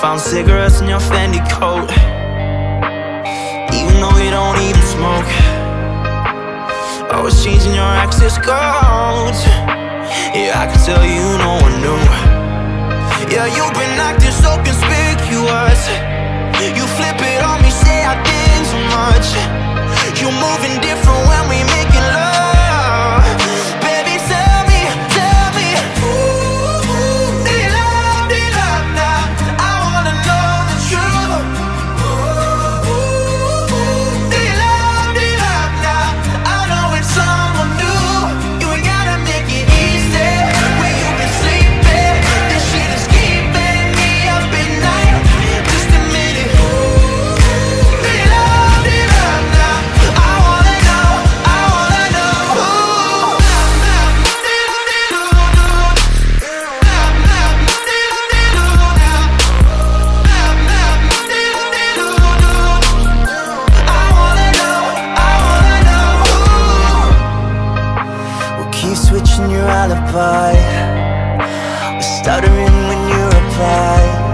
Found cigarettes in your Fendi coat. Even though you don't even smoke Always changing your access codes. Yeah, I can tell you no one knew. Yeah, you've been acting so conspicuous. You flip it on me, say I did too much your alibi. We're stuttering when you reply